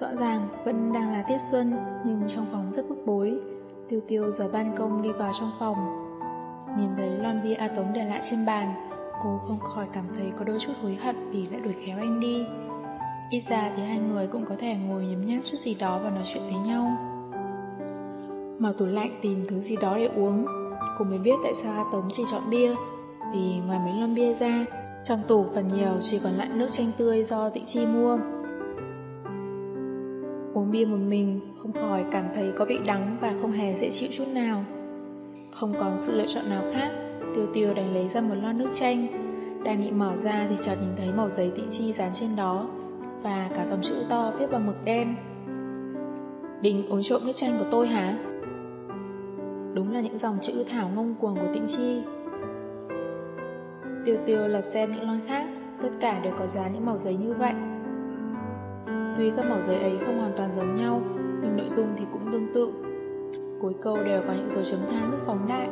Rõ ràng vẫn đang là tiết xuân nhưng trong phòng rất bức bối. Tiêu tiêu giờ ban công đi vào trong phòng. Nhìn thấy lon bia A Tống để lại trên bàn, cô không khỏi cảm thấy có đôi chút hối hận vì đã đuổi khéo anh đi. Ít ra thì hai người cũng có thể ngồi nhấm nháp chút gì đó và nói chuyện với nhau. Mở tủ lạnh tìm thứ gì đó để uống. Cô mới biết tại sao A Tống chỉ chọn bia. Vì ngoài mấy lon bia ra, trong tủ phần nhiều chỉ còn lại nước chanh tươi do tịnh chi mua. Uống bia một mình không khỏi cảm thấy có vị đắng và không hề dễ chịu chút nào. Không còn sự lựa chọn nào khác, tiêu tiêu đành lấy ra một lon nước chanh. Đang định mở ra thì chợt nhìn thấy màu giấy tịnh chi dán trên đó và cả dòng chữ to viết bằng mực đen. Đình uống trộm nước chanh của tôi hả? Đúng là những dòng chữ thảo ngông cuồng của tịnh chi. Tiêu tiêu lật xem những lon khác, tất cả đều có dán những màu giấy như vậy. Tuy các mẫu giấy ấy không hoàn toàn giống nhau, nhưng nội dung thì cũng tương tự. Cuối câu đều có những dấu chấm than rất phóng đại.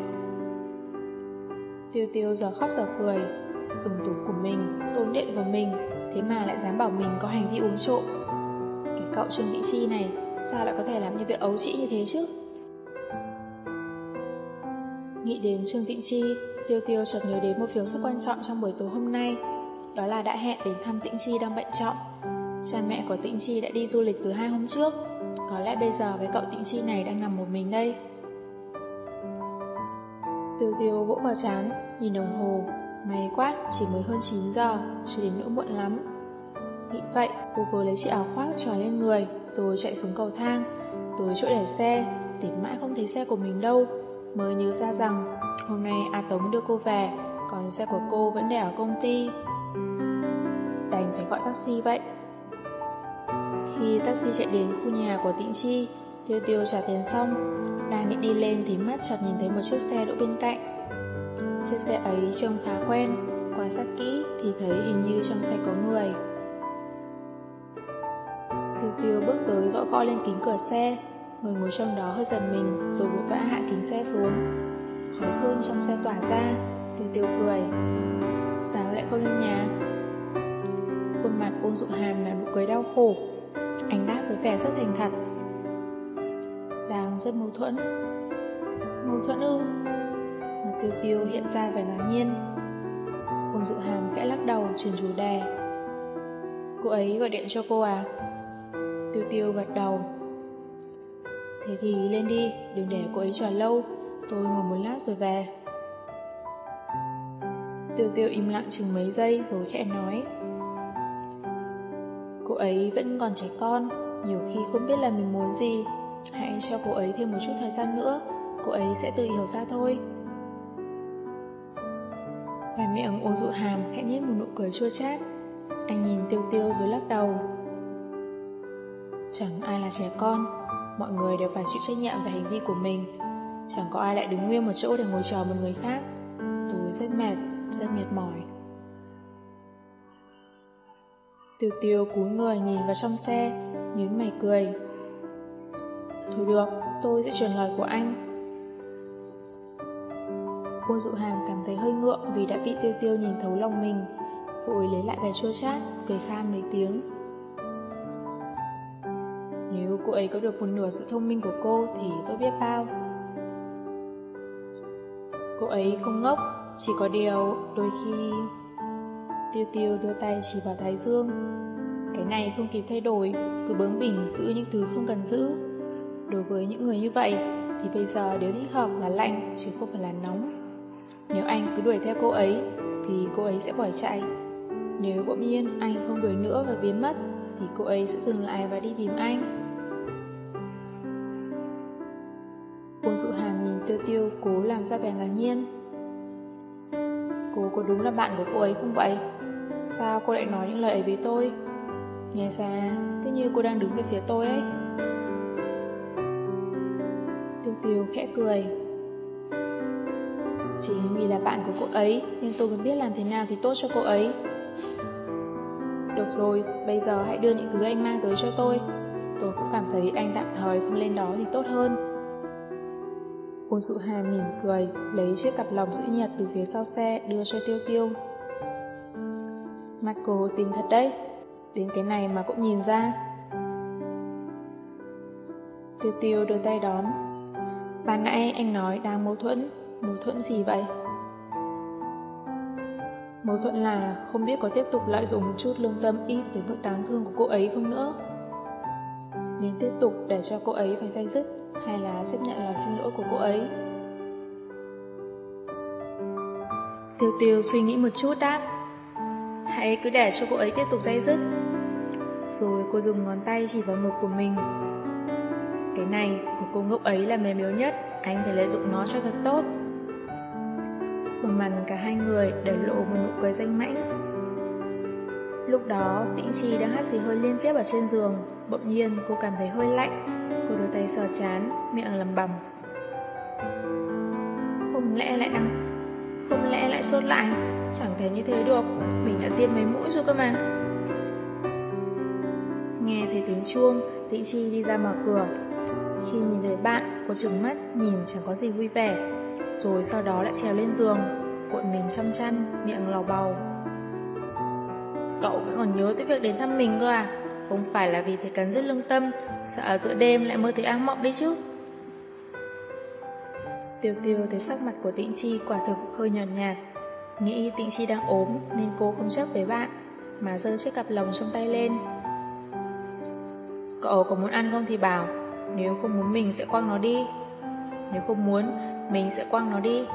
Tiêu tiêu giờ khóc giờ cười, dùng tủ của mình, tốn điện của mình, thế mà lại dám bảo mình có hành vi uống trộm. Cái cậu Trương Thị Chi này, sao lại có thể làm những việc ấu trĩ như thế chứ? Nghĩ đến Trương Tịnh Chi, Tiêu Tiêu chợt nhớ đến một việc rất quan trọng trong buổi tối hôm nay, đó là đã hẹn đến thăm Tịnh Chi đang bệnh trọng. Cha mẹ của Tịnh Chi đã đi du lịch từ hai hôm trước, có lẽ bây giờ cái cậu Tịnh Chi này đang nằm một mình đây. Tiêu Tiêu vỗ vào chán, nhìn đồng hồ, may quá, chỉ mới hơn 9 giờ, chưa đến nỗi muộn lắm. Nghĩ vậy, cô vừa lấy chiếc áo khoác trò lên người, rồi chạy xuống cầu thang, tới chỗ để xe, tìm mãi không thấy xe của mình đâu mới nhớ ra rằng hôm nay A Tống đưa cô về, còn xe của cô vẫn để ở công ty. Đành phải gọi taxi vậy. Khi taxi chạy đến khu nhà của Tịnh Chi, Tiêu Tiêu trả tiền xong, đang định đi lên thì mắt chợt nhìn thấy một chiếc xe đỗ bên cạnh. Chiếc xe ấy trông khá quen, quan sát kỹ thì thấy hình như trong xe có người. Tiêu Tiêu bước tới gõ gõ lên kính cửa xe, Người ngồi trong đó hơi giật mình Rồi vội vã hạ kính xe xuống. Khói thôn trong xe tỏa ra Tiêu tiêu cười. Sao lại không lên nhà? Khuôn mặt ôn dụng hàm là nụ cười đau khổ. Anh đáp với vẻ rất thành thật. Đang rất mâu thuẫn. Mâu thuẫn ư? Mặt tiêu tiêu hiện ra vẻ ngạc nhiên. Ôn dụng hàm khẽ lắc đầu chuyển chủ đề Cô ấy gọi điện cho cô à? Tiêu tiêu gật đầu. Thế thì lên đi, đừng để cô ấy chờ lâu, tôi ngồi một lát rồi về. Tiêu tiêu im lặng chừng mấy giây rồi khẽ nói. Cô ấy vẫn còn trẻ con, nhiều khi không biết là mình muốn gì. Hãy cho cô ấy thêm một chút thời gian nữa, cô ấy sẽ tự hiểu ra thôi. Ngoài miệng ô dụ hàm khẽ nhếch một nụ cười chua chát. Anh nhìn tiêu tiêu rồi lắc đầu. Chẳng ai là trẻ con, mọi người đều phải chịu trách nhiệm về hành vi của mình. Chẳng có ai lại đứng nguyên một chỗ để ngồi chờ một người khác. Tôi rất mệt, rất mệt mỏi. Tiêu tiêu cúi người nhìn vào trong xe, nhún mày cười. Thôi được, tôi sẽ truyền lời của anh. Cô dụ hàm cảm thấy hơi ngượng vì đã bị tiêu tiêu nhìn thấu lòng mình. Vội lấy lại vẻ chua chát, cười khan mấy tiếng. Nếu cô ấy có được một nửa sự thông minh của cô thì tôi biết bao. Cô ấy không ngốc, chỉ có điều đôi khi... Tiêu tiêu đưa tay chỉ vào thái dương. Cái này không kịp thay đổi, cứ bướng bỉnh giữ những thứ không cần giữ. Đối với những người như vậy, thì bây giờ điều thích hợp là lạnh chứ không phải là nóng. Nếu anh cứ đuổi theo cô ấy, thì cô ấy sẽ bỏ chạy. Nếu bỗng nhiên anh không đuổi nữa và biến mất, thì cô ấy sẽ dừng lại và đi tìm anh. Uông dụ hàm nhìn tiêu tiêu cố làm ra vẻ ngạc nhiên. Cô có đúng là bạn của cô ấy không vậy? Sao cô lại nói những lời ấy với tôi? Nghe ra, cứ như cô đang đứng về phía tôi ấy. Tiêu tiêu khẽ cười. Chính vì là bạn của cô ấy nên tôi mới biết làm thế nào thì tốt cho cô ấy. Được rồi, bây giờ hãy đưa những thứ anh mang tới cho tôi. Tôi cũng cảm thấy anh tạm thời không lên đó thì tốt hơn. Uông sụ Hà mỉm cười, lấy chiếc cặp lòng giữ nhiệt từ phía sau xe đưa cho Tiêu Tiêu. Michael tình thật đấy, đến cái này mà cũng nhìn ra. Tiêu tiêu đưa tay đón. Ban nãy anh nói đang mâu thuẫn, mâu thuẫn gì vậy? Mâu thuẫn là không biết có tiếp tục lợi dụng chút lương tâm ít đến mức đáng thương của cô ấy không nữa. Nên tiếp tục để cho cô ấy phải say dứt hay là chấp nhận lời xin lỗi của cô ấy. Tiêu tiêu suy nghĩ một chút đáp. Hãy cứ để cho cô ấy tiếp tục dây dứt. Rồi cô dùng ngón tay chỉ vào ngực của mình. Cái này của cô ngốc ấy là mềm yếu nhất, anh phải lợi dụng nó cho thật tốt. Khuôn mặt cả hai người để lộ một nụ cười danh mãnh. Lúc đó, Tĩnh Chi đang hát xì hơi liên tiếp ở trên giường. Bỗng nhiên, cô cảm thấy hơi lạnh. Cô đưa tay sờ chán, miệng lầm bầm. Không lẽ lại đang... Sốt lại? Chẳng thể như thế được. Mình đã tiêm mấy mũi rồi cơ mà. Nghe thấy tiếng chuông, Tịnh Chi đi ra mở cửa. Khi nhìn thấy bạn, cô trừng mắt, nhìn chẳng có gì vui vẻ. Rồi sau đó lại trèo lên giường, cuộn mình trong chăn, miệng lò bầu. Cậu vẫn còn nhớ tới việc đến thăm mình cơ à? Không phải là vì thấy cắn rất lương tâm, sợ giữa đêm lại mơ thấy ác mộng đấy chứ. Tiêu tiêu thấy sắc mặt của tịnh chi quả thực hơi nhợt nhạt. Nghĩ tịnh chi đang ốm nên cô không chấp với bạn, mà giơ chiếc cặp lồng trong tay lên. Cậu có muốn ăn không thì bảo, nếu không muốn mình sẽ quăng nó đi. Nếu không muốn, mình sẽ quăng nó đi.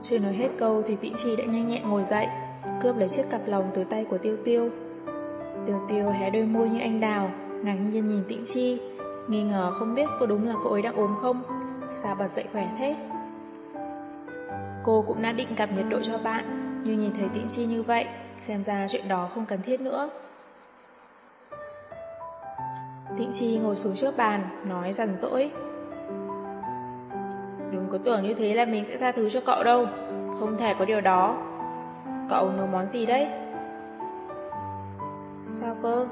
Chưa nói hết câu thì tịnh chi đã nhanh nhẹn ngồi dậy, cướp lấy chiếc cặp lồng từ tay của tiêu tiêu. Tiêu tiêu hé đôi môi như anh đào, ngạc nhiên nhìn tịnh chi, nghi ngờ không biết có đúng là cô ấy đang ốm không, sao bà dậy khỏe thế. Cô cũng đã định gặp nhiệt độ cho bạn, nhưng nhìn thấy Tĩnh chi như vậy, xem ra chuyện đó không cần thiết nữa. Tĩnh chi ngồi xuống trước bàn, nói rằn rỗi. Đừng có tưởng như thế là mình sẽ tha thứ cho cậu đâu, không thể có điều đó. Cậu nấu món gì đấy? Sao cơ?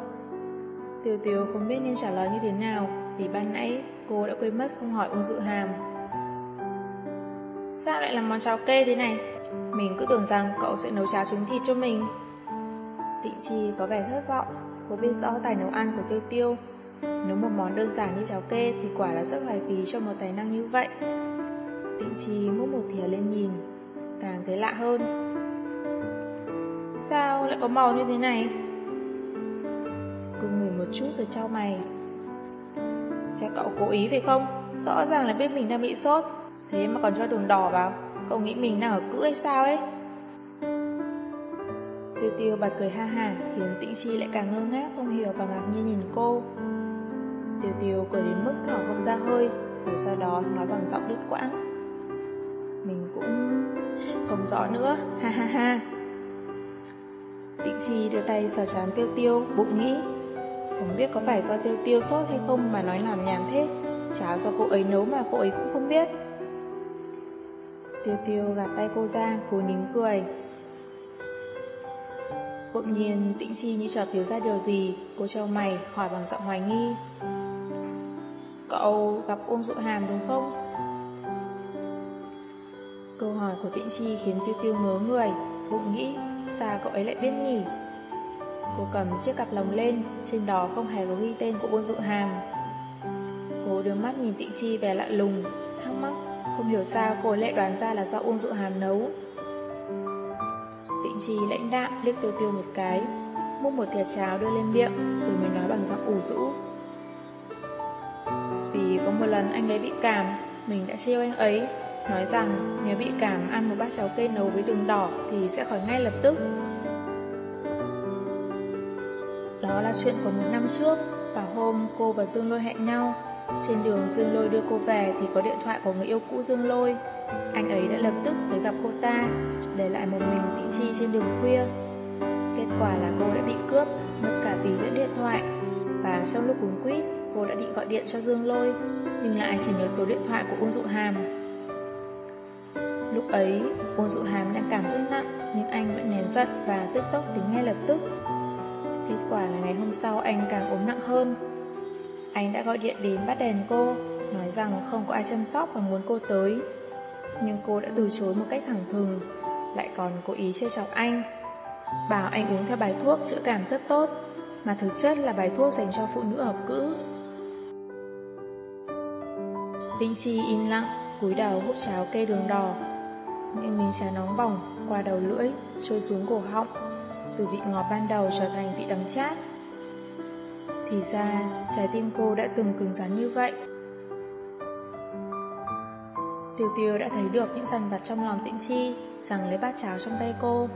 Tiêu tiêu không biết nên trả lời như thế nào vì ban nãy cô đã quên mất không hỏi Uông Dự Hàm. Sao lại là món cháo kê thế này? Mình cứ tưởng rằng cậu sẽ nấu cháo trứng thịt cho mình. Tịnh Chi có vẻ thất vọng, cô biết rõ tài nấu ăn của Tiêu Tiêu. Nấu một món đơn giản như cháo kê thì quả là rất hoài phí cho một tài năng như vậy. Tịnh Chi múc một thìa lên nhìn, càng thấy lạ hơn. Sao lại có màu như thế này? Cô ngửi một chút rồi trao mày. Chắc cậu cố ý phải không? Rõ ràng là biết mình đang bị sốt, thế mà còn cho đường đỏ vào, cậu nghĩ mình đang ở cữ hay sao ấy? Tiêu tiêu bật cười ha hả, khiến tĩnh chi lại càng ngơ ngác không hiểu và ngạc nhiên nhìn cô. Tiêu tiêu cười đến mức thở không ra hơi, rồi sau đó nói bằng giọng đứt quãng. Mình cũng không rõ nữa, ha ha ha. Tịnh Chi đưa tay sờ chán tiêu tiêu, bụng nghĩ. Không biết có phải do tiêu tiêu sốt hay không mà nói làm nhàn thế. Cháo do cô ấy nấu mà cô ấy cũng không biết. Tiêu tiêu gạt tay cô ra, cố nín cười. Bỗng nhiên Tĩnh chi như chợt nhớ ra điều gì, cô trao mày hỏi bằng giọng hoài nghi. Cậu gặp ôn dụ hàm đúng không? Câu hỏi của Tĩnh chi khiến tiêu tiêu ngớ người, bụng nghĩ Sao cậu ấy lại biết nhỉ? Cô cầm chiếc cặp lồng lên, trên đó không hề có ghi tên của ôn dụ hàm. Cô đưa mắt nhìn tị chi vẻ lạ lùng, không hiểu sao cô lại đoán ra là do Uông Dụ Hàm nấu. Tịnh trì lãnh đạm liếc tiêu tiêu một cái, múc một thìa cháo đưa lên miệng, rồi mới nói bằng giọng ủ rũ. Vì có một lần anh ấy bị cảm, mình đã trêu anh ấy, nói rằng nếu bị cảm ăn một bát cháo cây nấu với đường đỏ thì sẽ khỏi ngay lập tức. Đó là chuyện của một năm trước, vào hôm cô và Dương Lôi hẹn nhau. Trên đường Dương Lôi đưa cô về thì có điện thoại của người yêu cũ Dương Lôi. Anh ấy đã lập tức tới gặp cô ta, để lại một mình tị chi trên đường khuya. Kết quả là cô đã bị cướp, mất cả ví lẫn điện thoại. Và trong lúc cuốn quýt, cô đã định gọi điện cho Dương Lôi, nhưng lại chỉ nhớ số điện thoại của Uông Dụ Hàm. Lúc ấy, Uông Dụ Hàm đang cảm rất nặng, nhưng anh vẫn nén giận và tức tốc đến ngay lập tức. Kết quả là ngày hôm sau anh càng ốm nặng hơn. Anh đã gọi điện đến bắt đèn cô, nói rằng không có ai chăm sóc và muốn cô tới. Nhưng cô đã từ chối một cách thẳng thừng, lại còn cố ý trêu chọc anh. Bảo anh uống theo bài thuốc chữa cảm rất tốt, mà thực chất là bài thuốc dành cho phụ nữ hợp cữ. Tinh Chi im lặng, cúi đầu hút cháo kê đường đỏ. Những miếng cháo nóng bỏng qua đầu lưỡi, trôi xuống cổ họng, từ vị ngọt ban đầu trở thành vị đắng chát. Thì ra, trái tim cô đã từng cứng rắn như vậy. Tiêu tiêu đã thấy được những dằn vặt trong lòng tĩnh chi, rằng lấy bát cháo trong tay cô.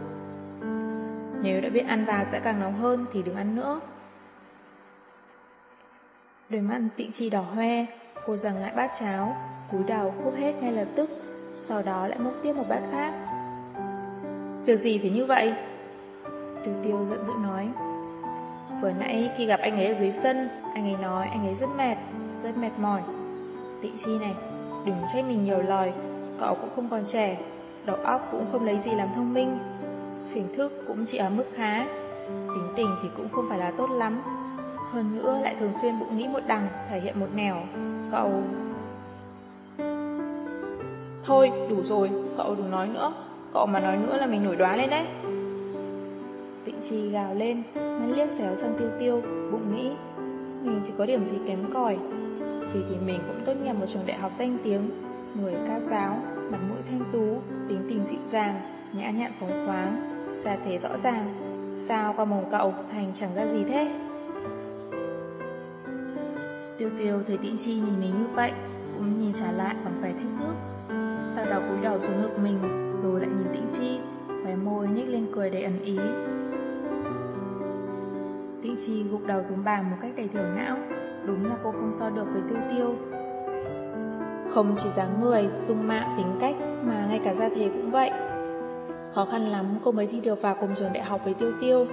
Nếu đã biết ăn vào sẽ càng nóng hơn thì đừng ăn nữa. Đôi mắt tịnh chi đỏ hoe, cô rằng lại bát cháo, cúi đầu khúc hết ngay lập tức, sau đó lại múc tiếp một bát khác. Việc gì phải như vậy? Tiêu tiêu giận dữ nói. Vừa nãy khi gặp anh ấy ở dưới sân, anh ấy nói anh ấy rất mệt, rất mệt mỏi. Tịnh chi này, đừng trách mình nhiều lời, cậu cũng không còn trẻ, đầu óc cũng không lấy gì làm thông minh. Hình thức cũng chỉ ở mức khá, tính tình thì cũng không phải là tốt lắm. Hơn nữa lại thường xuyên bụng nghĩ một đằng, thể hiện một nẻo. Cậu... Thôi, đủ rồi, cậu đừng nói nữa. Cậu mà nói nữa là mình nổi đoá lên đấy. Tịnh trì gào lên, mắt liếc xéo sang tiêu tiêu, bụng nghĩ. Mình thì có điểm gì kém cỏi Gì thì mình cũng tốt nghiệp một trường đại học danh tiếng, người cao giáo, mặt mũi thanh tú, tính tình dịu dàng, nhã nhặn phóng khoáng, ra thế rõ ràng. Sao qua mồm cậu thành chẳng ra gì thế? Tiêu tiêu thấy tĩnh chi nhìn mình như vậy, cũng nhìn trả lại bằng vẻ thách thức. Sau đó cúi đầu xuống ngực mình, rồi lại nhìn tĩnh chi, khóe môi nhếch lên cười đầy ẩn ý. Tịnh chi gục đầu xuống bàn một cách đầy thiểu não, đúng là cô không so được với tiêu tiêu. Không chỉ dáng người, dung mạo, tính cách, mà ngay cả gia thế cũng vậy. Khó khăn lắm cô mới thi được vào cùng trường đại học với tiêu tiêu,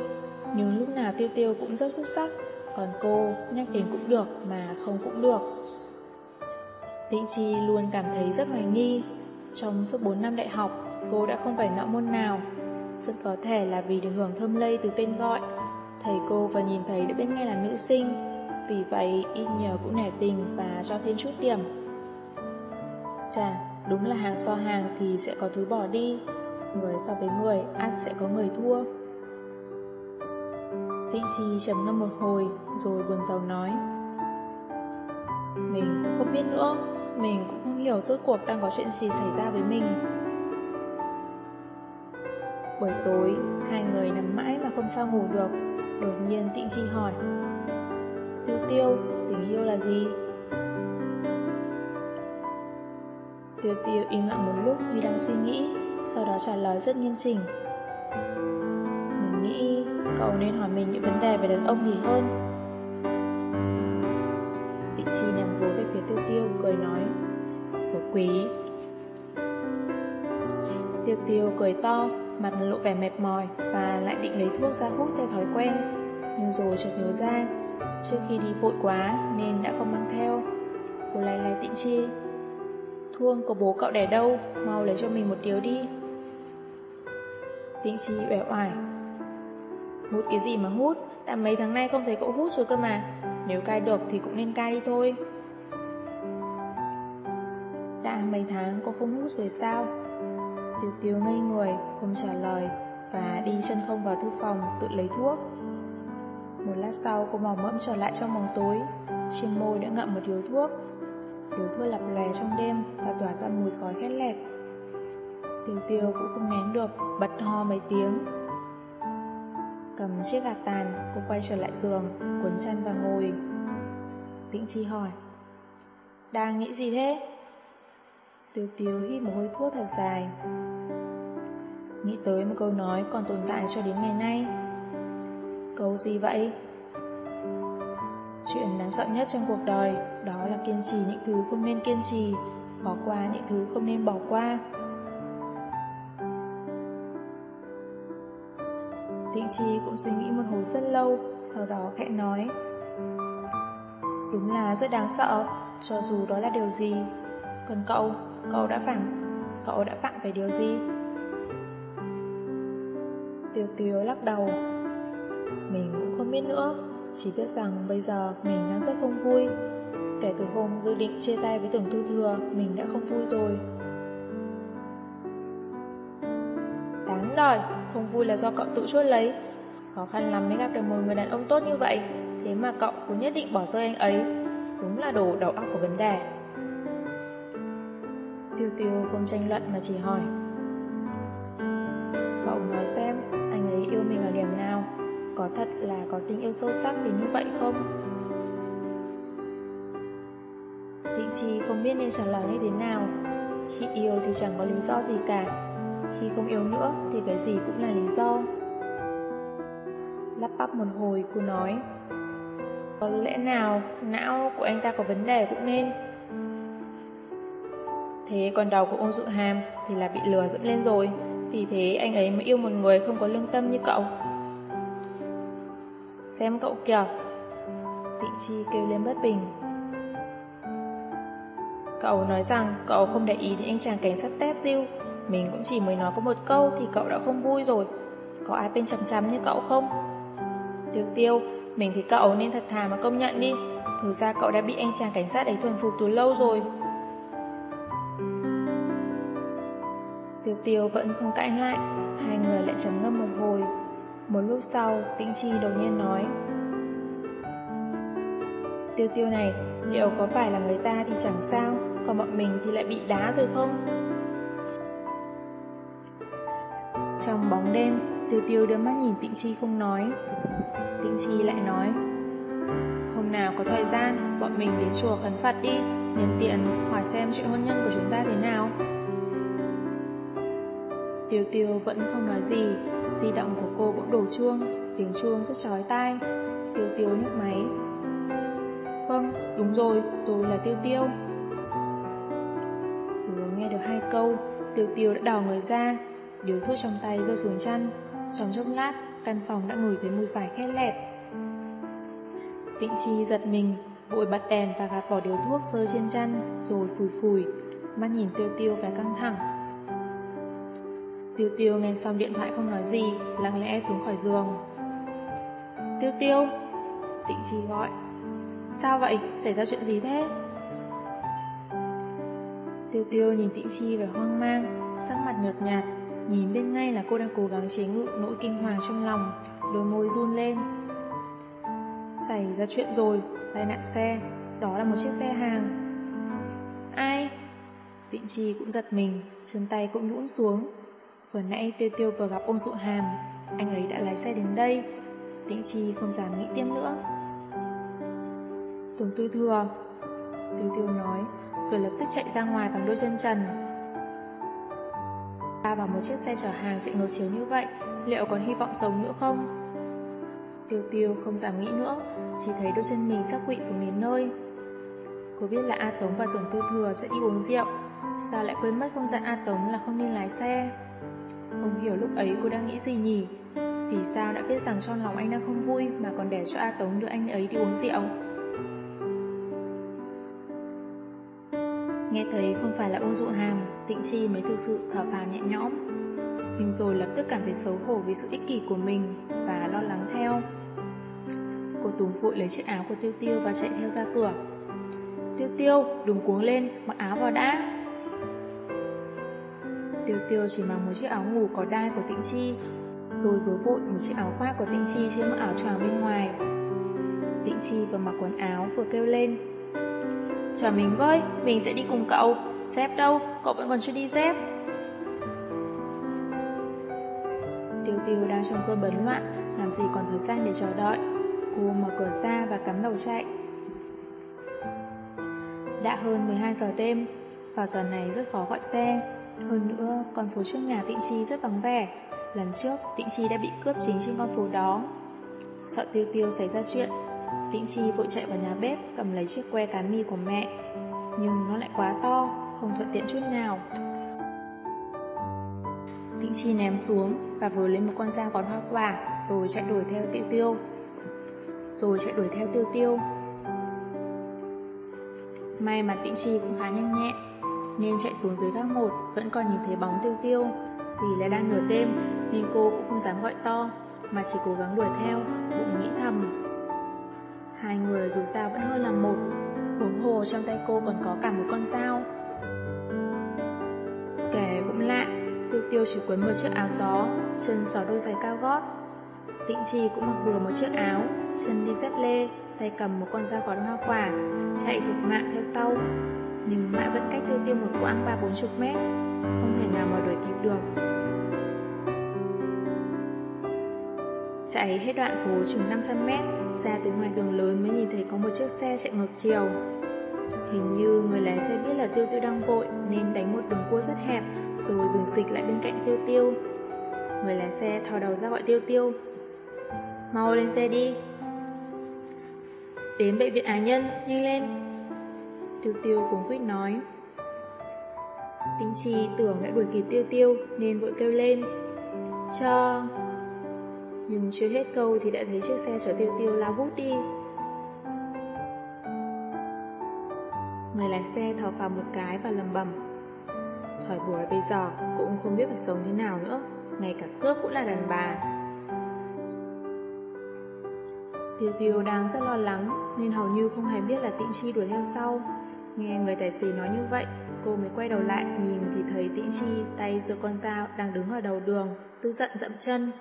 nhưng lúc nào tiêu tiêu cũng rất xuất sắc, còn cô nhắc đến cũng được mà không cũng được. Tịnh Chi luôn cảm thấy rất hoài nghi. Trong suốt 4 năm đại học, cô đã không phải nợ môn nào. Rất có thể là vì được hưởng thơm lây từ tên gọi. Thầy cô và nhìn thấy đã bên ngay là nữ sinh, vì vậy y nhiều cũng nể tình và cho thêm chút điểm. Chà, đúng là hàng so hàng thì sẽ có thứ bỏ đi. Người so với người, ắt sẽ có người thua. Tịnh Chi trầm ngâm một hồi rồi buồn rầu nói Mình cũng không biết nữa Mình cũng không hiểu rốt cuộc đang có chuyện gì xảy ra với mình Buổi tối Hai người nằm mãi mà không sao ngủ được Đột nhiên Tịnh Chi hỏi, Tiêu tiêu, Tình yêu là gì? Tiêu tiêu im lặng một lúc như đang suy nghĩ, Sau đó trả lời rất nghiêm chỉnh. Cậu nên hỏi mình những vấn đề về đàn ông thì hơn Tịnh chi nằm gối về phía tiêu tiêu, Cười nói Của quý Tiêu tiêu cười to Mặt lộ vẻ mệt mỏi Và lại định lấy thuốc ra hút theo thói quen. Nhưng rồi chợt nhớ ra, Trước khi đi vội quá Nên đã không mang theo. Cô lại lại tịnh chi, Thuông có bố cậu đẻ đâu? Mau lấy cho mình một điếu đi. Tịnh chi uể oải, Hút cái gì mà hút? Đã mấy tháng nay không thấy cậu hút rồi cơ mà. Nếu cai được thì cũng nên cai đi thôi. Đã mấy tháng cô không hút rồi sao? Tiêu tiêu ngây người Không trả lời Và đi chân không vào thư phòng tự lấy thuốc Một lát sau cô mò mẫm trở lại trong bóng tối Trên môi đã ngậm một điếu thuốc Điếu thuốc lặp lè trong đêm Và tỏa ra mùi khói khét lẹt Tiêu tiêu cũng không nén được Bật ho mấy tiếng Cầm chiếc gạt tàn, cô quay trở lại giường, cuốn chân và ngồi. Tĩnh Chi hỏi, Đang nghĩ gì thế? Tiêu tiêu hít một hơi thuốc thật dài. Nghĩ tới một câu nói còn tồn tại cho đến ngày nay. Câu gì vậy? Chuyện đáng sợ nhất trong cuộc đời đó là kiên trì những thứ không nên kiên trì, bỏ qua những thứ không nên bỏ qua. Tịnh Chi cũng suy nghĩ một hồi rất lâu, sau đó khẽ nói. Đúng là rất đáng sợ, cho dù đó là điều gì. Còn cậu, cậu đã phạm, cậu đã phạm về điều gì? Tiêu tiêu lắc đầu. Mình cũng không biết nữa, chỉ biết rằng bây giờ mình đang rất không vui. Kể từ hôm dự định chia tay với tưởng thu thừa, mình đã không vui rồi. Đáng đời! Không vui là do cậu tự chuốt lấy Khó khăn lắm mới gặp được một người đàn ông tốt như vậy Thế mà cậu cũng nhất định bỏ rơi anh ấy Đúng là đồ đầu óc của vấn đề Tiêu tiêu không tranh luận mà chỉ hỏi Cậu nói xem yêu mình ở điểm nào? Có thật là có tình yêu sâu sắc đến như vậy không? Tịnh Chi không biết nên trả lời như thế nào. Khi yêu thì chẳng có lý do gì cả. Khi không yêu nữa thì cái gì cũng là lý do. Lắp bắp một hồi, cô nói. Có lẽ nào, não của anh ta có vấn đề cũng nên. Thế còn đầu của ôn dụ hàm thì là bị lừa dẫm lên rồi. Vì thế anh ấy mới yêu một người không có lương tâm như cậu. Xem cậu kìa. Tịnh Chi kêu lên bất bình. Cậu nói rằng cậu không để ý đến anh chàng cảnh sát tép diêu. Mình cũng chỉ mới nói có một câu thì cậu đã không vui rồi. Có ai bên chằm chằm như cậu không? Tiêu tiêu, mình thì cậu nên thật thà mà công nhận đi. Thực ra cậu đã bị anh chàng cảnh sát ấy thuần phục từ lâu rồi. Tiêu vẫn không cãi lại Hai người lại trầm ngâm một hồi. Một lúc sau, Tĩnh Chi đột nhiên nói, Tiêu tiêu này, Liệu có phải là người ta thì chẳng sao, Còn bọn mình thì lại bị đá rồi không? Trong bóng đêm, Tiêu tiêu đưa mắt nhìn Tĩnh Chi không nói. Tĩnh Chi lại nói, Hôm nào có thời gian, Bọn mình đến chùa khấn Phật đi, Nhân tiện hỏi xem chuyện hôn nhân của chúng ta thế nào. Tiêu tiêu vẫn không nói gì. Di động của cô bỗng đổ chuông. Tiếng chuông rất chói tai. Tiêu tiêu nhấc máy. Vâng, đúng rồi, tôi là Tiêu Tiêu. Vừa nghe được hai câu Tiêu Tiêu đã đào người ra Điếu thuốc trong tay rơi xuống chăn. Trong chốc lát, căn phòng đã ngửi thấy mùi vải khét lẹt. Tịnh Chi giật mình Vội bật đèn và gạt vỏ điếu thuốc rơi trên chăn Rồi phủi phủi. Mắt nhìn Tiêu Tiêu vẻ căng thẳng. Tiêu tiêu nghe xong điện thoại không nói gì, Lặng lẽ xuống khỏi giường Tiêu tiêu, Tịnh Chi gọi, Sao vậy? Xảy ra chuyện gì thế? Tiêu tiêu nhìn Tịnh Chi vẻ hoang mang, Sắc mặt nhợt nhạt, Nhìn bên ngay là cô đang cố gắng chế ngự nỗi kinh hoàng trong lòng, Đôi môi run lên Xảy ra chuyện rồi, Tai nạn xe, Đó là một chiếc xe hàng Ai? Tịnh Chi cũng giật mình, Chân tay cũng nhũn xuống Vừa nãy Tiêu Tiêu vừa gặp ôn dụ hàm, Anh ấy đã lái xe đến đây. Tĩnh Chi không dám nghĩ tiếp nữa. Tưởng tư thừa, Tiêu Tiêu nói, Rồi lập tức chạy ra ngoài bằng đôi chân trần. Ta vào một chiếc xe chở hàng chạy ngược chiều như vậy, Liệu còn hy vọng sống nữa không? Tiêu Tiêu không dám nghĩ nữa, Chỉ thấy đôi chân mình sắp quỵ xuống đến nơi. Cô biết là A Tống và Tưởng Tư Thừa sẽ đi uống rượu, Sao lại quên mất không dặn A Tống là không nên lái xe? Không hiểu lúc ấy cô đang nghĩ gì nhỉ? Vì sao đã biết rằng trong lòng anh đang không vui Mà còn để cho A Tống đưa anh ấy đi uống rượu? Nghe thấy không phải là ôn dụ hàm, Tịnh Chi mới thực sự thở phào nhẹ nhõm. Nhưng rồi lập tức cảm thấy xấu hổ Vì sự ích kỷ của mình Và lo lắng theo. Cô túm vội lấy chiếc áo của Tiêu Tiêu Và chạy theo ra cửa. Tiêu Tiêu, đừng cuống lên, Mặc áo vào đã. Tiêu tiêu chỉ mặc một chiếc áo ngủ có đai của Tĩnh Chi Rồi vừa vội một chiếc áo khoác của Tĩnh Chi trên một áo choàng bên ngoài. Tĩnh Chi vừa mặc quần áo vừa kêu lên Chờ mình với, mình sẽ đi cùng cậu. Dép đâu, cậu vẫn còn chưa đi dép. Tiêu tiêu đang trong cơn bấn loạn Làm gì còn thời gian để chờ đợi. Cô mở cửa ra và cắm đầu chạy. Đã hơn 12 giờ đêm Vào giờ này rất khó gọi xe hơn nữa, con phố trước nhà Tịnh Chi rất vắng vẻ. Lần trước, Tịnh Chi đã bị cướp chính trên con phố đó. Sợ tiêu tiêu xảy ra chuyện, Tịnh Chi vội chạy vào nhà bếp cầm lấy chiếc que cán mi của mẹ. Nhưng nó lại quá to, không thuận tiện chút nào. Tịnh Chi ném xuống và vừa lấy một con dao gọt hoa quả rồi chạy đuổi theo tiêu tiêu. Rồi chạy đuổi theo tiêu tiêu. May mà Tịnh Chi cũng khá nhanh nhẹn nên chạy xuống dưới gác một vẫn còn nhìn thấy bóng tiêu tiêu. Vì là đang nửa đêm nên cô cũng không dám gọi to, mà chỉ cố gắng đuổi theo, bụng nghĩ thầm. Hai người dù sao vẫn hơn là một, huống hồ trong tay cô còn có cả một con dao. Kể cũng lạ, tiêu tiêu chỉ quấn một chiếc áo gió, chân xỏ đôi giày cao gót. Tịnh trì cũng mặc vừa một chiếc áo, chân đi dép lê, tay cầm một con dao gọt hoa quả, chạy thục mạng theo sau. Nhưng mãi vẫn cách tiêu tiêu một quãng ba bốn chục mét Không thể nào mà đuổi kịp được. Chạy hết đoạn phố chừng 500 mét Ra từ ngoài đường lớn mới nhìn thấy có một chiếc xe chạy ngược chiều. Hình như người lái xe biết là tiêu tiêu đang vội Nên đánh một đường cua rất hẹp Rồi dừng xịch lại bên cạnh tiêu tiêu. Người lái xe thò đầu ra gọi tiêu tiêu. Mau lên xe đi. Đến bệnh viện Á Nhân, nhanh lên. Tiêu tiêu cũng quyết nói. Tinh Chi tưởng đã đuổi kịp tiêu tiêu Nên vội kêu lên. Cho. Nhưng chưa hết câu thì đã thấy chiếc xe chở tiêu tiêu lao vút đi. Người lái xe thở vào một cái và lầm bầm. Thời buổi bây giờ cũng không biết phải sống thế nào nữa, Ngay cả cướp cũng là đàn bà. Tiêu tiêu đang rất lo lắng Nên hầu như không hề biết là tịnh chi đuổi theo sau. Nghe người tài xế nói như vậy, Cô mới quay đầu lại, Nhìn thì thấy Tĩnh chi tay giơ con dao Đang đứng ở đầu đường, Tức giận dậm chân.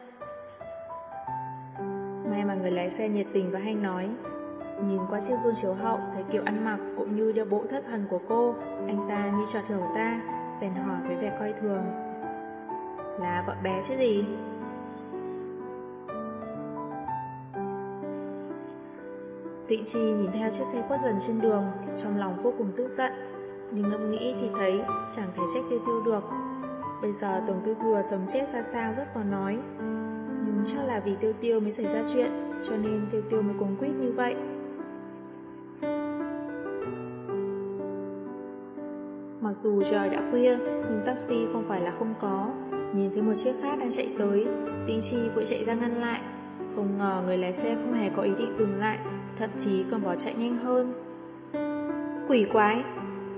May mà người lái xe nhiệt tình và hay nói, Nhìn qua chiếc gương chiếu hậu, Thấy kiểu ăn mặc cũng như đeo bộ thất thần của cô, Anh ta như chợt hiểu ra, Bèn hỏi với vẻ coi thường. Là vợ bé chứ gì? Tịnh Chi nhìn theo chiếc xe khuất dần trên đường, trong lòng vô cùng tức giận. Nhưng ngẫm nghĩ thì thấy chẳng thể trách tiêu tiêu được. Bây giờ Tổng Tư Thừa sống chết ra sao rất khó nói. Nhưng chắc là vì tiêu tiêu mới xảy ra chuyện, cho nên tiêu tiêu mới cuống quýt như vậy. Mặc dù trời đã khuya, nhưng taxi không phải là không có. Nhìn thấy một chiếc khác đang chạy tới, Tịnh Chi vội chạy ra ngăn lại. Không ngờ người lái xe không hề có ý định dừng lại, thậm chí còn bỏ chạy nhanh hơn. Quỷ quái!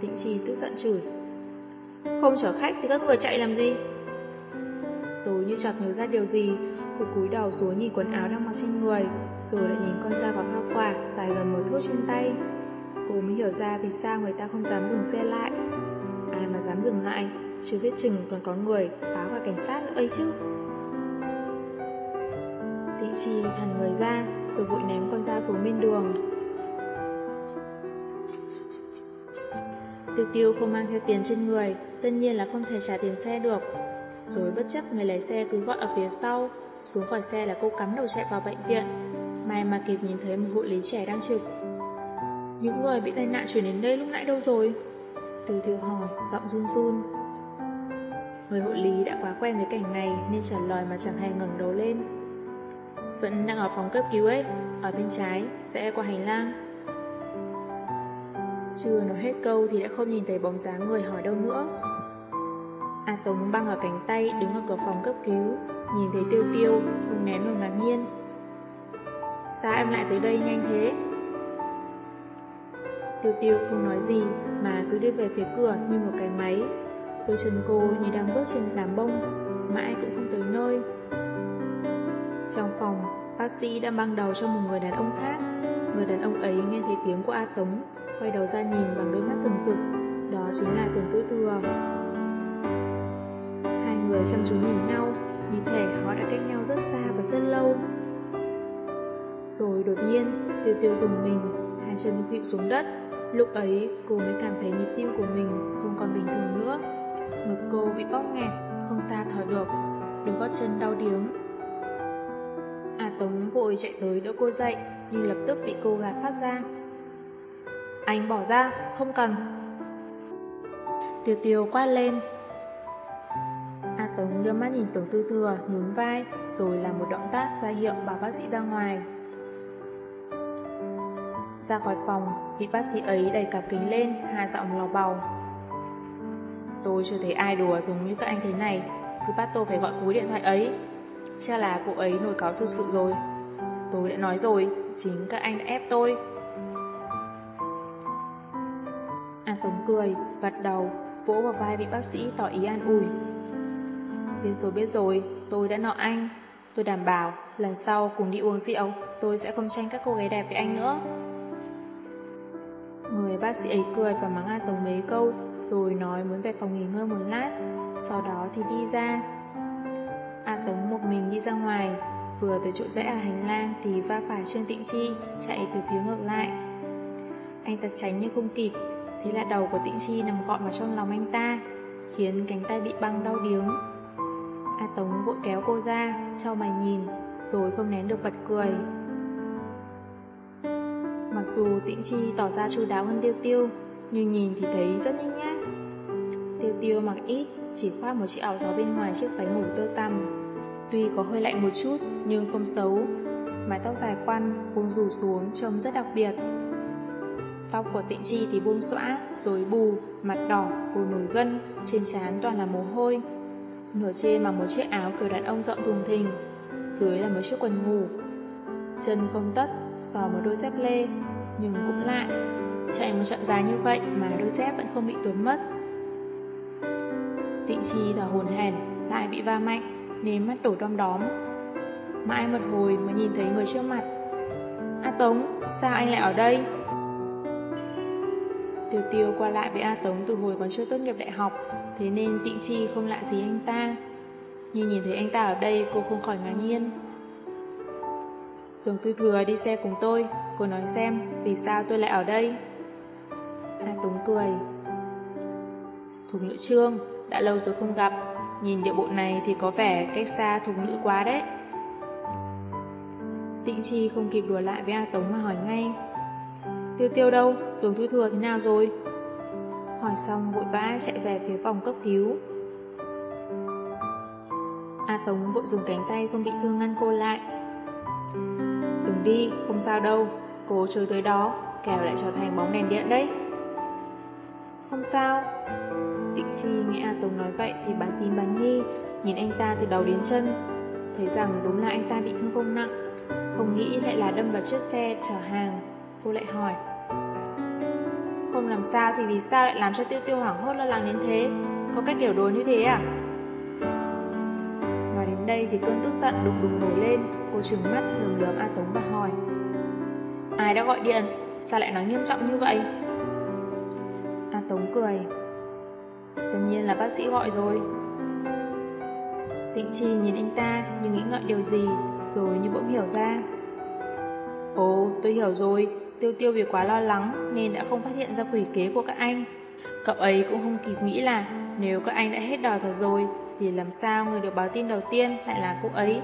Tịnh trì tức giận chửi. Không chở khách thì các người chạy làm gì? Rồi như chợt nhớ ra điều gì, cô cúi đầu xuống nhìn quần áo đang mặc trên người, rồi lại nhìn con dao gọt hoa quả dài gần một thước trên tay. Cô mới hiểu ra vì sao người ta không dám dừng xe lại. Ai mà dám dừng lại, chưa biết chừng còn có người báo cả cảnh sát nữa ấy chứ. Tịnh Chi thần người ra, rồi vội ném con dao xuống bên đường. Tiêu tiêu không mang theo tiền trên người, tất nhiên là không thể trả tiền xe được. Rồi bất chấp người lái xe cứ gọi ở phía sau, xuống khỏi xe là cô cắm đầu chạy vào bệnh viện. May mà kịp nhìn thấy một hộ lý trẻ đang trực. Những người bị tai nạn chuyển đến đây lúc nãy đâu rồi? Từ tiêu hỏi, giọng run run. Người hộ lý đã quá quen với cảnh này nên trả lời mà chẳng hề ngẩng đầu lên. Vẫn đang ở phòng cấp cứu ấy, ở bên trái, sẽ qua hành lang. Chưa nói hết câu thì đã không nhìn thấy bóng dáng người hỏi đâu nữa. A Tống băng ở cánh tay đứng ở cửa phòng cấp cứu, nhìn thấy tiêu tiêu, không nén nổi ngạc nhiên. Sao em lại tới đây nhanh thế? Tiêu tiêu không nói gì mà cứ đi về phía cửa như một cái máy. Đôi chân cô như đang bước trên đám bông, mãi cũng không tới nơi. Trong phòng, bác sĩ đang băng đầu cho một người đàn ông khác. Người đàn ông ấy nghe thấy tiếng của A Tống, quay đầu ra nhìn bằng đôi mắt rừng rực. Đó chính là Tưởng Tư Thừa. Hai người chăm chú nhìn nhau, như thể họ đã cách nhau rất xa và rất lâu. Rồi đột nhiên, Tiêu Tiêu dùng mình, hai chân khuỵu xuống đất. Lúc ấy, cô mới cảm thấy nhịp tim của mình không còn bình thường nữa. Ngực cô bị bóp nghẹt, không xa thở được, đôi gót chân đau điếng. Tống vội chạy tới đỡ cô dậy, nhưng lập tức bị cô gạt phát ra. Anh bỏ ra, không cần. Tiêu tiêu quát lên. A Tống đưa mắt nhìn tưởng tư thừa, nhún vai, rồi làm một động tác ra hiệu bảo bác sĩ ra ngoài. Ra khỏi phòng, vị bác sĩ ấy đẩy cặp kính lên, hai giọng lò bầu. Tôi chưa thấy ai đùa giống như các anh thế này, cứ bắt tôi phải gọi cú điện thoại ấy. Chắc là cô ấy nổi cáo thực sự rồi. Tôi đã nói rồi, chính các anh đã ép tôi. An Tống cười, gật đầu, vỗ vào vai vị bác sĩ tỏ ý an ủi. Biết rồi biết rồi, tôi đã nọ anh. Tôi đảm bảo, lần sau cùng đi uống rượu, tôi sẽ không tranh các cô gái đẹp với anh nữa. Người bác sĩ ấy cười và mắng an Tống mấy câu, rồi nói muốn về phòng nghỉ ngơi một lát, sau đó thì đi ra ra ngoài, vừa tới chỗ rẽ ở hành lang thì va phải Trương Tịnh Chi chạy từ phía ngược lại. Anh ta tránh nhưng không kịp, Thế là đầu của tịnh chi nằm gọn vào trong lòng anh ta, khiến cánh tay bị băng đau điếng. A Tống vội kéo cô ra, cho mày nhìn, rồi không nén được bật cười. Mặc dù tịnh chi tỏ ra chu đáo hơn tiêu tiêu, nhưng nhìn thì thấy rất nhếch nhác. Tiêu tiêu mặc ít, chỉ khoác một chiếc áo gió bên ngoài chiếc váy ngủ tơ tằm. Tuy có hơi lạnh một chút, nhưng không xấu. Mái tóc dài quăn, buông rủ xuống, trông rất đặc biệt. Tóc của tịnh chi thì buông xõa, rồi bù, mặt đỏ, cô nổi gân, trên trán toàn là mồ hôi. Nửa trên mặc một chiếc áo kiểu đàn ông rộng thùng thình, dưới là một chiếc quần ngủ. Chân không tất, sò một đôi dép lê, nhưng cũng lạ. Chạy một trận dài như vậy mà đôi dép vẫn không bị tuấn mất. Tịnh chi thở hồn hèn, lại bị va mạnh, nên mắt đổ đom đóm. Mãi một hồi mới nhìn thấy người trước mặt. A Tống, sao anh lại ở đây? Tiêu tiêu qua lại với A Tống từ hồi còn chưa tốt nghiệp đại học, thế nên tịnh chi không lạ gì anh ta. Nhưng nhìn thấy anh ta ở đây cô không khỏi ngạc nhiên. Tường tư thừa đi xe cùng tôi, cô nói xem vì sao tôi lại ở đây. A Tống cười. Thủ nữ trương, đã lâu rồi không gặp, nhìn địa bộ này thì có vẻ cách xa thục nữ quá đấy. Tịnh Chi không kịp đùa lại với A Tống mà hỏi ngay. Tiêu tiêu đâu, tưởng tư thừa thế nào rồi? Hỏi xong vội vã chạy về phía phòng cấp cứu. A Tống vội dùng cánh tay không bị thương ngăn cô lại. Đừng đi, không sao đâu, cố chơi tới đó, kèo lại trở thành bóng đèn điện đấy. Không sao. Tịnh Chi nghe A Tống nói vậy thì bán tin bán nghi, nhìn anh ta từ đầu đến chân. Thấy rằng đúng là anh ta bị thương không nặng, không nghĩ lại là đâm vào chiếc xe chở hàng. Cô lại hỏi. Không làm sao thì vì sao lại làm cho tiêu tiêu hoảng hốt lo lắng đến thế? Có cách kiểu đồ như thế à? Nói đến đây thì cơn tức giận đùng đùng nổi lên, cô trừng mắt lườm lườm A Tống và hỏi. Ai đã gọi điện? Sao lại nói nghiêm trọng như vậy? A Tống cười. Tất nhiên là bác sĩ gọi rồi. Tịnh Chi nhìn anh ta nhưng nghĩ ngợi điều gì, rồi như bỗng hiểu ra. Ồ, tôi hiểu rồi, tiêu tiêu vì quá lo lắng nên đã không phát hiện ra quỷ kế của các anh. Cậu ấy cũng không kịp nghĩ là nếu các anh đã hết đòi thật rồi thì làm sao người được báo tin đầu tiên lại là cô ấy.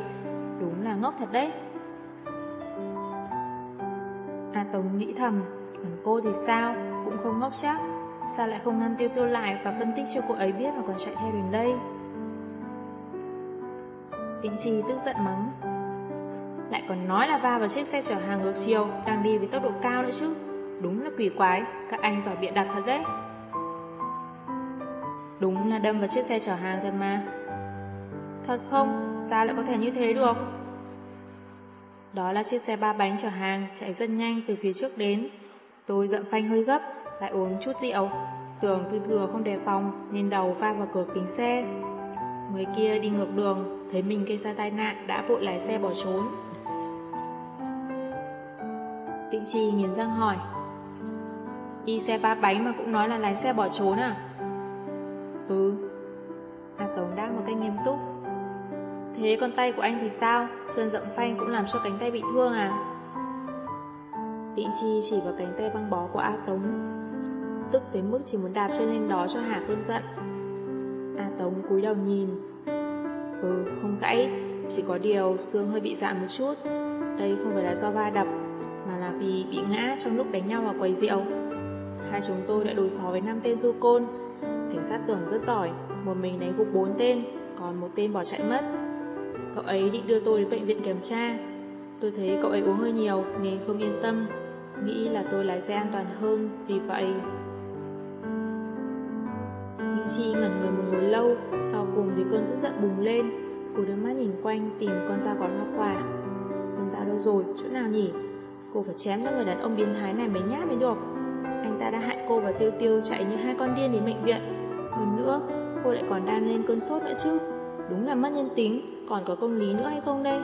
Đúng là ngốc thật đấy. A Tống nghĩ thầm, còn cô thì sao, cũng không ngốc chắc. Sao lại không ngăn tiêu tiêu lại và phân tích cho cô ấy biết mà còn chạy theo đến đây? Tĩnh Chi tức giận mắng. Lại còn nói là va vào chiếc xe chở hàng ngược chiều Đang đi với tốc độ cao nữa chứ Đúng là quỷ quái Các anh giỏi biện đặt thật đấy Đúng là đâm vào chiếc xe chở hàng thật mà Thật không? Sao lại có thể như thế được? Đó là chiếc xe ba bánh chở hàng chạy rất nhanh từ phía trước đến. Tôi dậm phanh hơi gấp, lại uống chút rượu. Tưởng tư thừa không đề phòng nên đầu va vào cửa kính xe. Người kia đi ngược đường, thấy mình gây ra tai nạn đã vội lái xe bỏ trốn. Tịnh Trì nghiến răng hỏi Đi xe ba bánh mà cũng nói là lái xe bỏ trốn à? Ừ A Tống đáp một cách nghiêm túc Thế con tay của anh thì sao? Chân rậm phanh cũng làm cho cánh tay bị thương à? Tịnh Chi chỉ vào cánh tay băng bó của A Tống Tức tới mức chỉ muốn đạp chân lên đó cho Hà cơn giận A Tống cúi đầu nhìn Ừ, không gãy Chỉ có điều xương hơi bị dạn một chút Đây không phải là do va đập mà là vì bị ngã trong lúc đánh nhau ở quầy rượu. Hai chúng tôi đã đối phó với năm tên du côn. Cảnh sát tưởng rất giỏi, một mình đánh gục bốn tên, còn một tên bỏ chạy mất. Cậu ấy định đưa tôi đến bệnh viện kiểm tra. Tôi thấy cậu ấy uống hơi nhiều nên không yên tâm, nghĩ là tôi lái xe an toàn hơn, vì vậy... Chi ngẩn người một hồi lâu, sau cùng thì cơn tức giận bùng lên. Cô đưa mắt nhìn quanh tìm con dao gọt hoa quả. Con dao đâu rồi, chỗ nào nhỉ? Cô phải chém cho người đàn ông biến thái này mới nhát mới được Anh ta đã hại cô và Tiêu Tiêu chạy như hai con điên đến bệnh viện Hơn nữa cô lại còn đang lên cơn sốt nữa chứ Đúng là mất nhân tính Còn có công lý nữa hay không đây